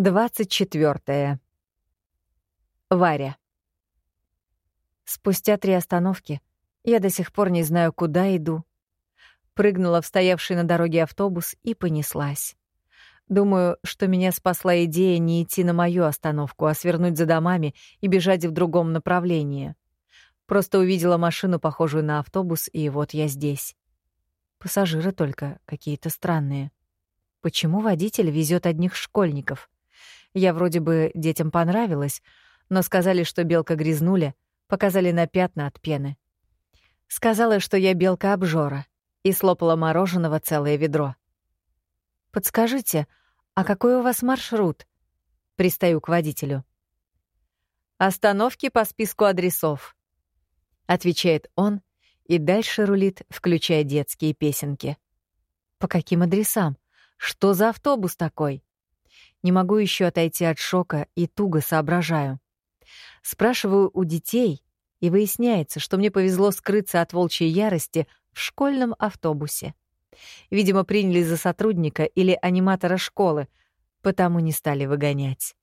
24. Варя. Спустя три остановки я до сих пор не знаю, куда иду. Прыгнула в стоявший на дороге автобус и понеслась. Думаю, что меня спасла идея не идти на мою остановку, а свернуть за домами и бежать в другом направлении. Просто увидела машину, похожую на автобус, и вот я здесь. Пассажиры только какие-то странные. Почему водитель везет одних школьников? Я вроде бы детям понравилась, но сказали, что белка грязнуля, показали на пятна от пены. Сказала, что я белка-обжора, и слопала мороженого целое ведро. «Подскажите, а какой у вас маршрут?» Пристаю к водителю. «Остановки по списку адресов», — отвечает он и дальше рулит, включая детские песенки. «По каким адресам? Что за автобус такой?» Не могу еще отойти от шока и туго соображаю. Спрашиваю у детей, и выясняется, что мне повезло скрыться от волчьей ярости в школьном автобусе. Видимо, приняли за сотрудника или аниматора школы, потому не стали выгонять.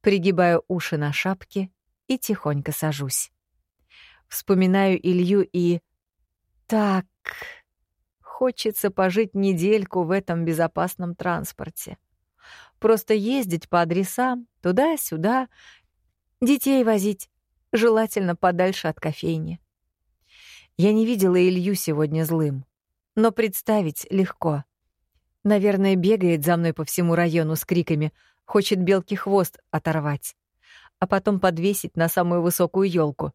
Пригибаю уши на шапке и тихонько сажусь. Вспоминаю Илью и... Так... Хочется пожить недельку в этом безопасном транспорте. Просто ездить по адресам, туда-сюда, детей возить, желательно подальше от кофейни. Я не видела Илью сегодня злым, но представить легко. Наверное, бегает за мной по всему району с криками, хочет белки хвост оторвать, а потом подвесить на самую высокую елку.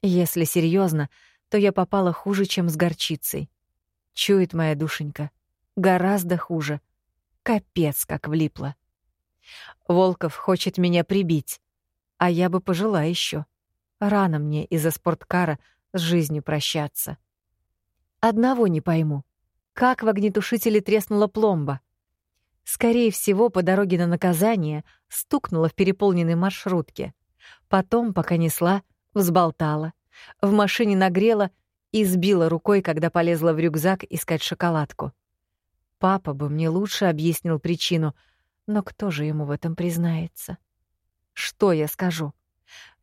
Если серьезно, то я попала хуже, чем с горчицей. Чует моя душенька. Гораздо хуже. Капец, как влипла. Волков хочет меня прибить, а я бы пожила еще. Рано мне из-за спорткара с жизнью прощаться. Одного не пойму. Как в огнетушителе треснула пломба? Скорее всего, по дороге на наказание стукнула в переполненной маршрутке. Потом, пока несла, взболтала. В машине нагрела и сбила рукой, когда полезла в рюкзак искать шоколадку. Папа бы мне лучше объяснил причину — но кто же ему в этом признается? Что я скажу?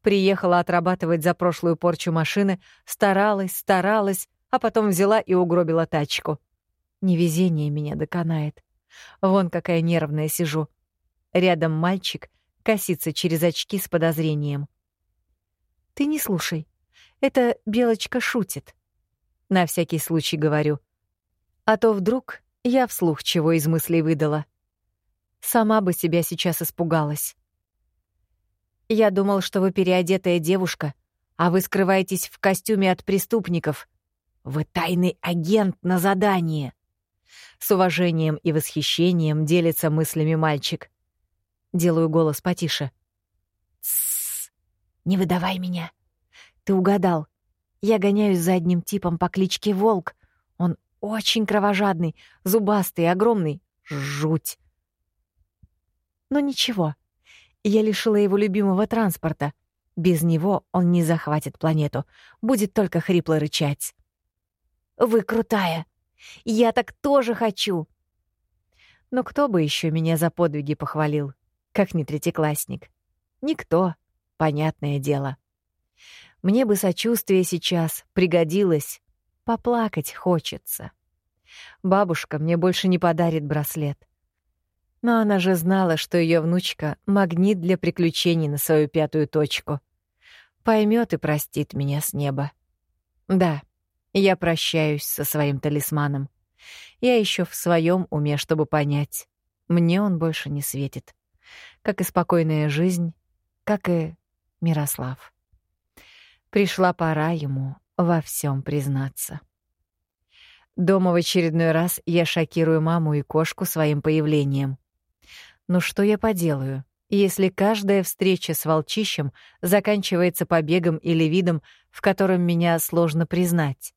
Приехала отрабатывать за прошлую порчу машины, старалась, старалась, а потом взяла и угробила тачку. Невезение меня доконает. Вон какая нервная сижу. Рядом мальчик косится через очки с подозрением. «Ты не слушай. Это Белочка шутит». На всякий случай говорю. А то вдруг я вслух чего из мыслей выдала. Сама бы себя сейчас испугалась. Я думал, что вы переодетая девушка, а вы скрываетесь в костюме от преступников. Вы тайный агент на задание. С уважением и восхищением делится мыслями мальчик. Делаю голос потише. Тссс, не выдавай меня. Ты угадал. Я гоняюсь за одним типом по кличке Волк. Он очень кровожадный, зубастый, огромный. Жуть. Но ничего. Я лишила его любимого транспорта. Без него он не захватит планету. Будет только хрипло рычать. «Вы крутая! Я так тоже хочу!» Но кто бы еще меня за подвиги похвалил, как не третьеклассник? Никто, понятное дело. Мне бы сочувствие сейчас пригодилось. Поплакать хочется. Бабушка мне больше не подарит браслет. Но она же знала, что ее внучка — магнит для приключений на свою пятую точку. Поймет и простит меня с неба. Да, я прощаюсь со своим талисманом. Я еще в своем уме, чтобы понять. Мне он больше не светит. Как и спокойная жизнь, как и Мирослав. Пришла пора ему во всем признаться. Дома в очередной раз я шокирую маму и кошку своим появлением. Но что я поделаю, если каждая встреча с волчищем заканчивается побегом или видом, в котором меня сложно признать?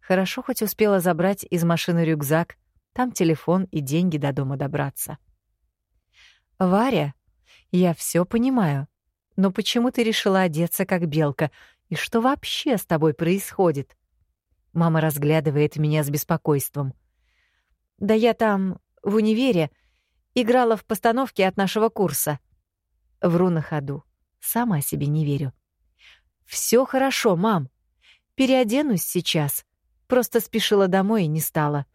Хорошо хоть успела забрать из машины рюкзак, там телефон и деньги до дома добраться. «Варя, я все понимаю, но почему ты решила одеться как белка, и что вообще с тобой происходит?» Мама разглядывает меня с беспокойством. «Да я там, в универе, Играла в постановке от нашего курса. Вру на ходу. Сама себе не верю. Все хорошо, мам. Переоденусь сейчас. Просто спешила домой и не стала.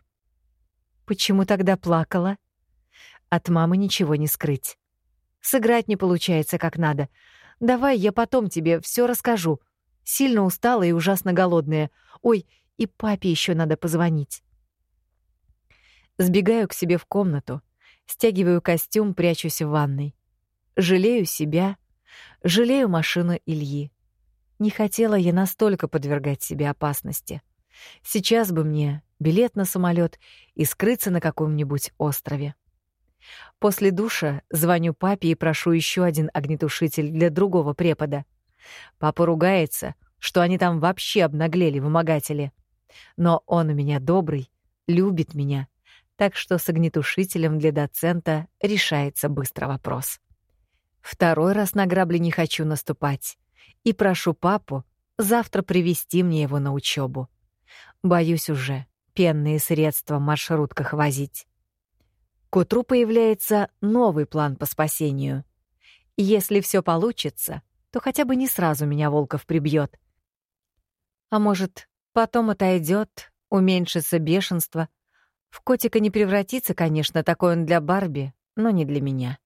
Почему тогда плакала? От мамы ничего не скрыть. Сыграть не получается как надо. Давай я потом тебе все расскажу. Сильно устала и ужасно голодная. Ой, и папе еще надо позвонить. Сбегаю к себе в комнату, стягиваю костюм, прячусь в ванной. Жалею себя, жалею машину Ильи. Не хотела я настолько подвергать себе опасности. Сейчас бы мне билет на самолет и скрыться на каком-нибудь острове. После душа звоню папе и прошу еще один огнетушитель для другого препода. Папа ругается, что они там вообще обнаглели вымогатели. Но он у меня добрый, любит меня, так что с огнетушителем для доцента решается быстро вопрос. Второй раз на грабли не хочу наступать и прошу папу завтра привести мне его на учебу. Боюсь уже пенные средства в маршрутках возить. К утру появляется новый план по спасению. Если все получится, то хотя бы не сразу меня Волков прибьет. А может, потом отойдет, уменьшится бешенство. В котика не превратится, конечно, такой он для Барби, но не для меня.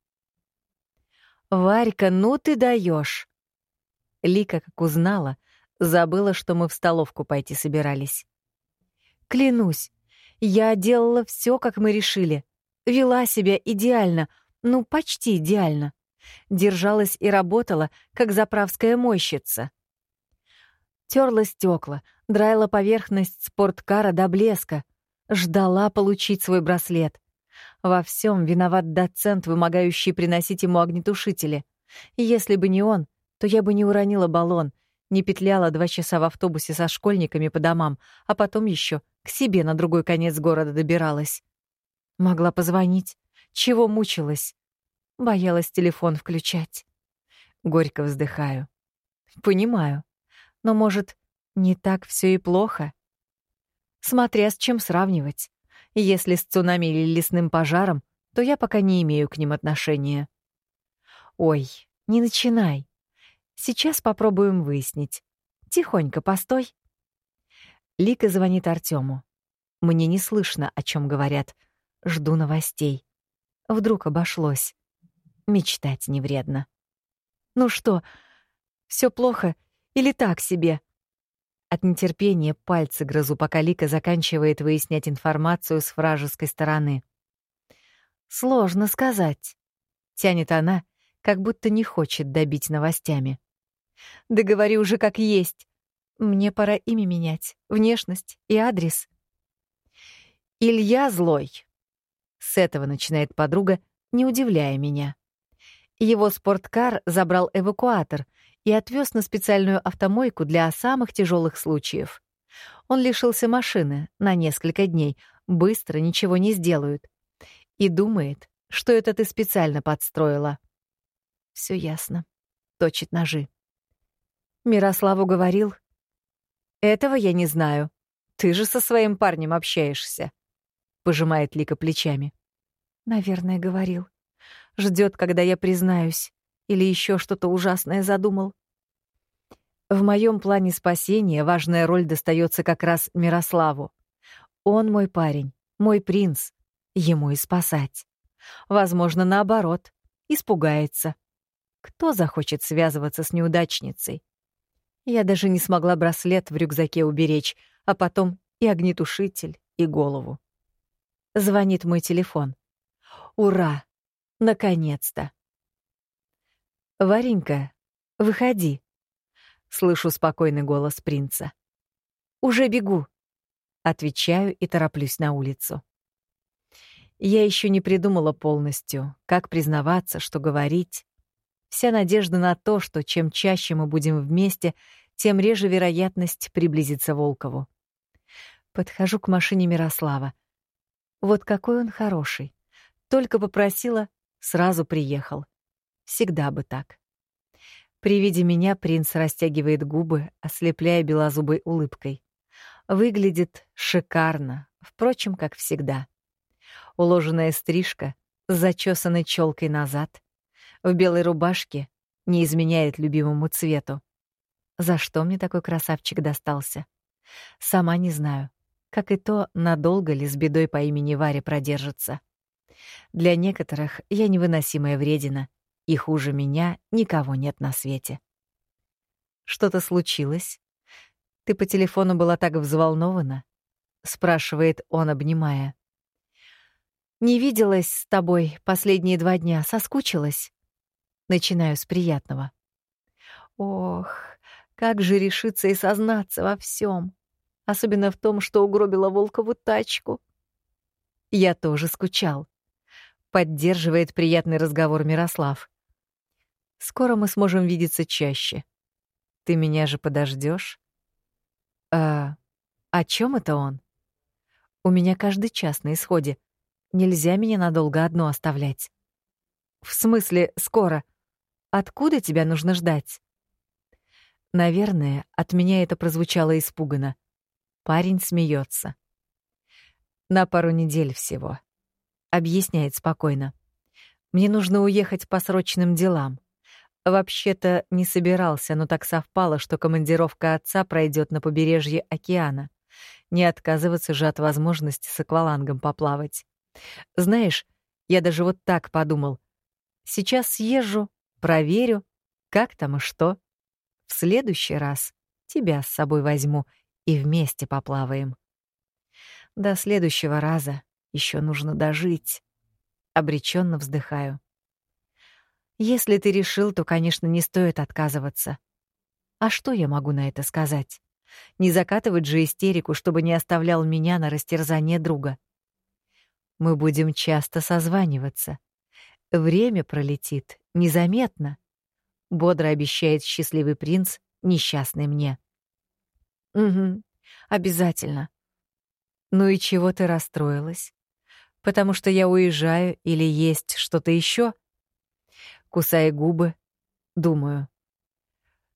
«Варька, ну ты даешь! Лика, как узнала, забыла, что мы в столовку пойти собирались. Клянусь, я делала все, как мы решили. Вела себя идеально, ну, почти идеально. Держалась и работала, как заправская мойщица. Терла стекла, драила поверхность спорткара до блеска, ждала получить свой браслет. Во всем виноват доцент, вымогающий приносить ему огнетушители. Если бы не он, то я бы не уронила баллон, не петляла два часа в автобусе со школьниками по домам, а потом еще к себе на другой конец города добиралась. Могла позвонить. Чего мучилась? Боялась телефон включать. Горько вздыхаю. Понимаю. Но, может, не так все и плохо? Смотря с чем сравнивать. Если с цунами или лесным пожаром, то я пока не имею к ним отношения. Ой, не начинай. Сейчас попробуем выяснить. Тихонько постой. Лика звонит Артему. Мне не слышно, о чем говорят. Жду новостей. Вдруг обошлось. Мечтать не вредно. Ну что, все плохо или так себе? От нетерпения пальцы грызу, пока Лика заканчивает выяснять информацию с вражеской стороны. Сложно сказать. Тянет она, как будто не хочет добить новостями. Да говори уже как есть. Мне пора имя менять, внешность и адрес. Илья злой. С этого начинает подруга, не удивляя меня. Его спорткар забрал эвакуатор и отвез на специальную автомойку для самых тяжелых случаев. Он лишился машины на несколько дней, быстро ничего не сделают. И думает, что это ты специально подстроила. Все ясно. Точит ножи. Мирославу говорил. Этого я не знаю. Ты же со своим парнем общаешься. Пожимает Лика плечами. Наверное, говорил. Ждет, когда я признаюсь. Или еще что-то ужасное задумал. В моем плане спасения важная роль достается как раз Мирославу. Он мой парень, мой принц. Ему и спасать. Возможно, наоборот, испугается. Кто захочет связываться с неудачницей? Я даже не смогла браслет в рюкзаке уберечь, а потом и огнетушитель, и голову. Звонит мой телефон. Ура! Наконец-то! «Варенька, выходи!» Слышу спокойный голос принца. «Уже бегу!» Отвечаю и тороплюсь на улицу. Я еще не придумала полностью, как признаваться, что говорить. Вся надежда на то, что чем чаще мы будем вместе, тем реже вероятность приблизиться Волкову. Подхожу к машине Мирослава. Вот какой он хороший. Только попросила, сразу приехал. Всегда бы так. При виде меня принц растягивает губы, ослепляя белозубой улыбкой. Выглядит шикарно, впрочем, как всегда. Уложенная стрижка, зачесанной челкой назад, в белой рубашке, не изменяет любимому цвету. За что мне такой красавчик достался? Сама не знаю, как и то, надолго ли с бедой по имени Варя продержится. Для некоторых я невыносимая вредина, и хуже меня никого нет на свете. Что-то случилось? Ты по телефону была так взволнована? спрашивает он, обнимая. Не виделась с тобой последние два дня, соскучилась. Начинаю с приятного. Ох, как же решиться и сознаться во всем, особенно в том, что угробила Волкову тачку. Я тоже скучал. Поддерживает приятный разговор Мирослав. Скоро мы сможем видеться чаще. Ты меня же подождешь? А о чем это он? У меня каждый час на исходе. Нельзя меня надолго одно оставлять. В смысле, скоро. Откуда тебя нужно ждать? Наверное, от меня это прозвучало испуганно. Парень смеется. На пару недель всего. Объясняет спокойно. Мне нужно уехать по срочным делам. Вообще-то не собирался, но так совпало, что командировка отца пройдет на побережье океана. Не отказываться же от возможности с аквалангом поплавать. Знаешь, я даже вот так подумал. Сейчас съезжу, проверю, как там и что. В следующий раз тебя с собой возьму и вместе поплаваем. До следующего раза еще нужно дожить. Обреченно вздыхаю. Если ты решил, то, конечно, не стоит отказываться. А что я могу на это сказать? Не закатывать же истерику, чтобы не оставлял меня на растерзание друга. Мы будем часто созваниваться. Время пролетит незаметно, бодро обещает счастливый принц, несчастный мне. Угу, обязательно. Ну и чего ты расстроилась? Потому что я уезжаю или есть что-то еще? Кусая губы, думаю.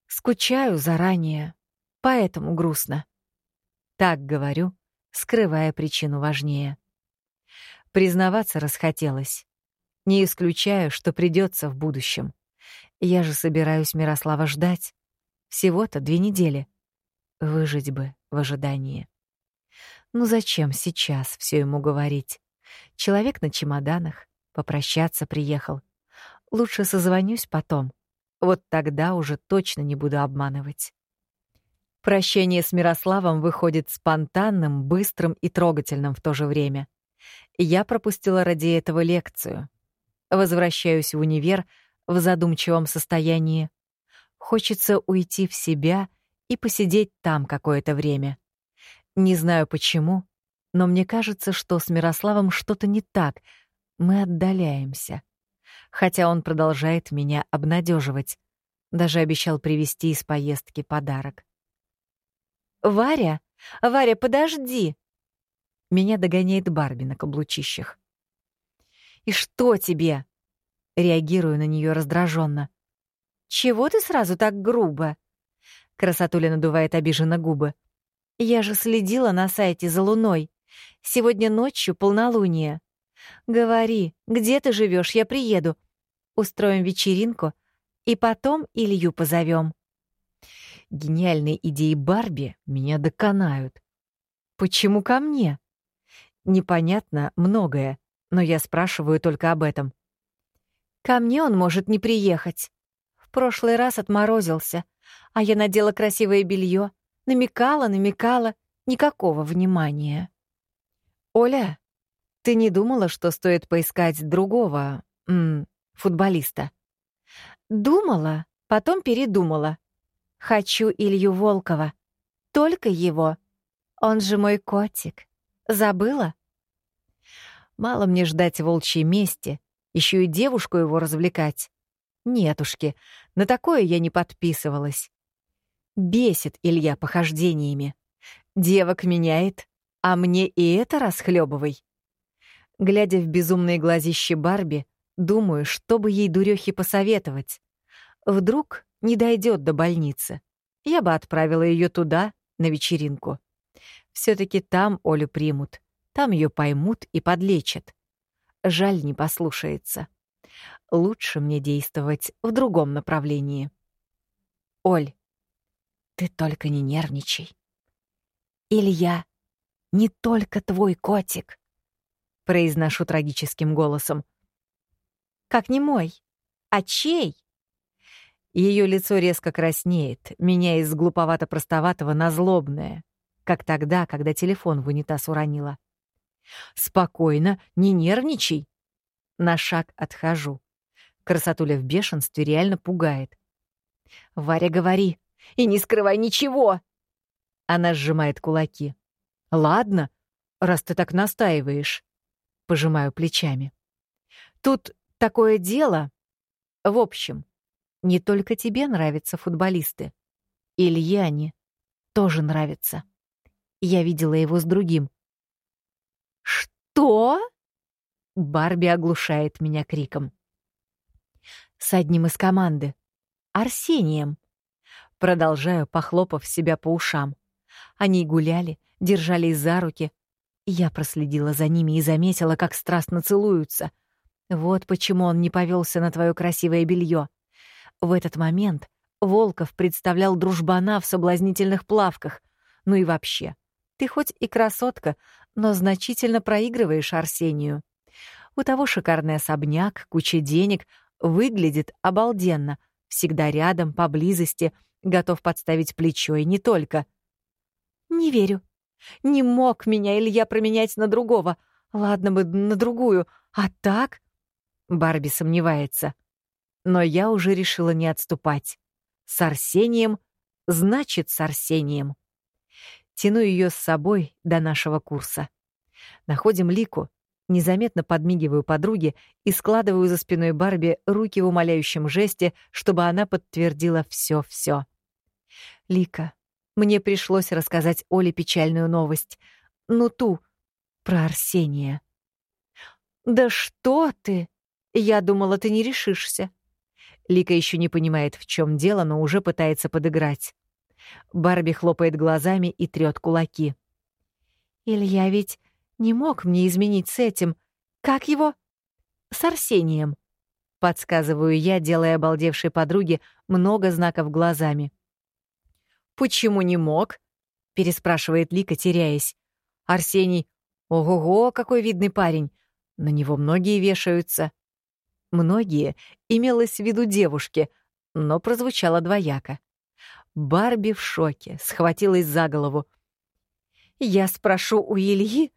Скучаю заранее, поэтому грустно. Так говорю, скрывая причину важнее. Признаваться расхотелось. Не исключаю, что придется в будущем. Я же собираюсь Мирослава ждать. Всего-то две недели. Выжить бы в ожидании. Ну зачем сейчас все ему говорить? Человек на чемоданах, попрощаться приехал. Лучше созвонюсь потом. Вот тогда уже точно не буду обманывать. Прощение с Мирославом выходит спонтанным, быстрым и трогательным в то же время. Я пропустила ради этого лекцию. Возвращаюсь в универ в задумчивом состоянии. Хочется уйти в себя и посидеть там какое-то время. Не знаю почему, но мне кажется, что с Мирославом что-то не так. Мы отдаляемся. Хотя он продолжает меня обнадеживать. Даже обещал привезти из поездки подарок. «Варя! Варя, подожди!» Меня догоняет Барби на каблучищах. «И что тебе?» Реагирую на нее раздраженно. «Чего ты сразу так грубо?» Красотуля надувает обиженно губы. «Я же следила на сайте за луной. Сегодня ночью полнолуние. Говори, где ты живешь, я приеду. Устроим вечеринку, и потом Илью позовем. Гениальные идеи Барби меня доконают. Почему ко мне? Непонятно многое, но я спрашиваю только об этом. Ко мне он может не приехать. В прошлый раз отморозился, а я надела красивое белье, намекала, намекала, никакого внимания. Оля, ты не думала, что стоит поискать другого м, футболиста? Думала, потом передумала. Хочу Илью Волкова. Только его. Он же мой котик. Забыла? Мало мне ждать волчьей мести, еще и девушку его развлекать. Нетушки, на такое я не подписывалась. Бесит Илья похождениями. Девок меняет, а мне и это расхлебывай. Глядя в безумные глазища Барби, думаю, что бы ей дурехи посоветовать. Вдруг не дойдет до больницы. Я бы отправила ее туда, на вечеринку. все таки там Олю примут, там ее поймут и подлечат. Жаль, не послушается. Лучше мне действовать в другом направлении. Оль, ты только не нервничай. Илья не только твой котик, произношу трагическим голосом. Как не мой, а чей? Ее лицо резко краснеет, меняясь с глуповато-простоватого на злобное, как тогда, когда телефон в унитаз уронила. «Спокойно, не нервничай!» На шаг отхожу. Красотуля в бешенстве реально пугает. «Варя, говори, и не скрывай ничего!» Она сжимает кулаки. «Ладно, раз ты так настаиваешь». Пожимаю плечами. «Тут такое дело. В общем, не только тебе нравятся футболисты. Ильяне тоже нравится. Я видела его с другим. «Что?» Барби оглушает меня криком. С одним из команды. Арсением. Продолжаю, похлопав себя по ушам. Они гуляли, держались за руки. Я проследила за ними и заметила, как страстно целуются. Вот почему он не повелся на твое красивое белье. В этот момент Волков представлял дружбана в соблазнительных плавках. Ну и вообще, ты хоть и красотка, но значительно проигрываешь Арсению. У того шикарный особняк, куча денег, выглядит обалденно, всегда рядом, поблизости, готов подставить плечо и не только. Не верю. Не мог меня Илья променять на другого. Ладно бы на другую, а так? Барби сомневается но я уже решила не отступать. С Арсением значит с Арсением. Тяну ее с собой до нашего курса. Находим Лику, незаметно подмигиваю подруге и складываю за спиной Барби руки в умоляющем жесте, чтобы она подтвердила все-все. Лика, мне пришлось рассказать Оле печальную новость. Ну ту, про Арсения. «Да что ты! Я думала, ты не решишься. Лика еще не понимает, в чем дело, но уже пытается подыграть. Барби хлопает глазами и трет кулаки. «Илья ведь не мог мне изменить с этим. Как его?» «С Арсением», — подсказываю я, делая обалдевшей подруге много знаков глазами. «Почему не мог?» — переспрашивает Лика, теряясь. «Арсений, ого-го, какой видный парень! На него многие вешаются». Многие имелось в виду девушки, но прозвучало двояко. Барби в шоке, схватилась за голову. «Я спрошу у Ильи,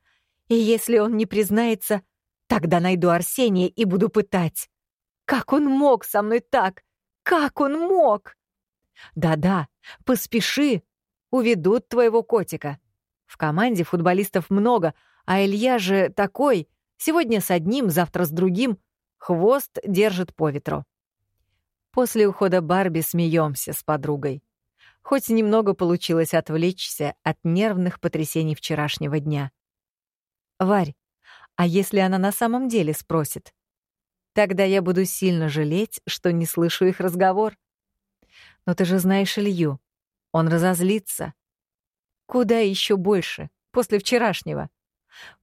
и если он не признается, тогда найду Арсения и буду пытать. Как он мог со мной так? Как он мог?» «Да-да, поспеши, уведут твоего котика. В команде футболистов много, а Илья же такой, сегодня с одним, завтра с другим — Хвост держит по ветру. После ухода Барби смеемся с подругой. Хоть немного получилось отвлечься от нервных потрясений вчерашнего дня. «Варь, а если она на самом деле спросит? Тогда я буду сильно жалеть, что не слышу их разговор. Но ты же знаешь Илью. Он разозлится. Куда еще больше, после вчерашнего?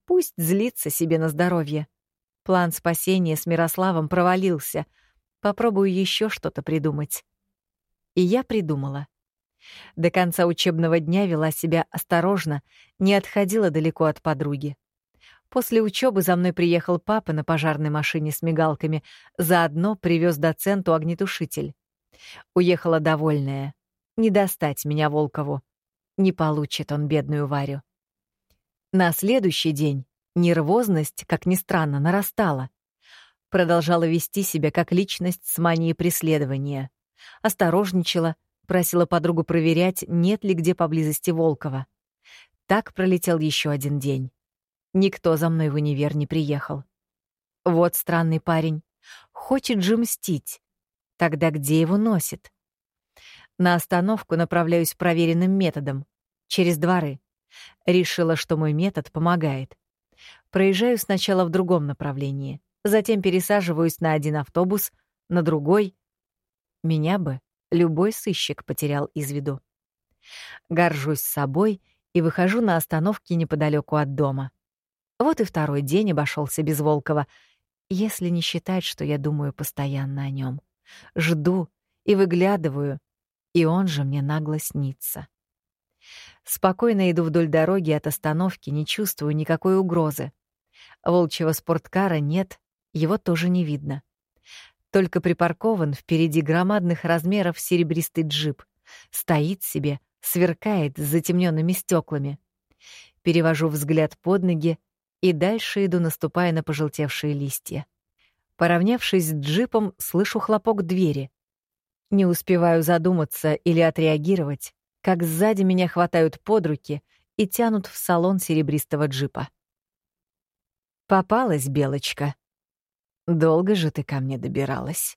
Пусть злится себе на здоровье. План спасения с Мирославом провалился. Попробую еще что-то придумать. И я придумала. До конца учебного дня вела себя осторожно, не отходила далеко от подруги. После учебы за мной приехал папа на пожарной машине с мигалками, заодно привез доценту огнетушитель. Уехала довольная. Не достать меня Волкову. Не получит он бедную Варю. На следующий день Нервозность, как ни странно, нарастала. Продолжала вести себя как личность с манией преследования. Осторожничала, просила подругу проверять, нет ли где поблизости Волкова. Так пролетел еще один день. Никто за мной в универ не приехал. Вот странный парень. Хочет же мстить. Тогда где его носит? На остановку направляюсь проверенным методом. Через дворы. Решила, что мой метод помогает. Проезжаю сначала в другом направлении, затем пересаживаюсь на один автобус, на другой. Меня бы любой сыщик потерял из виду. Горжусь собой и выхожу на остановке неподалеку от дома. Вот и второй день обошелся без Волкова, если не считать, что я думаю постоянно о нем. Жду и выглядываю, и он же мне нагло снится. Спокойно иду вдоль дороги от остановки, не чувствую никакой угрозы. Волчьего спорткара нет, его тоже не видно. Только припаркован впереди громадных размеров серебристый джип. Стоит себе, сверкает с затемненными стеклами. Перевожу взгляд под ноги и дальше иду, наступая на пожелтевшие листья. Поравнявшись с джипом, слышу хлопок двери. Не успеваю задуматься или отреагировать, как сзади меня хватают под руки и тянут в салон серебристого джипа. Попалась, белочка. Долго же ты ко мне добиралась.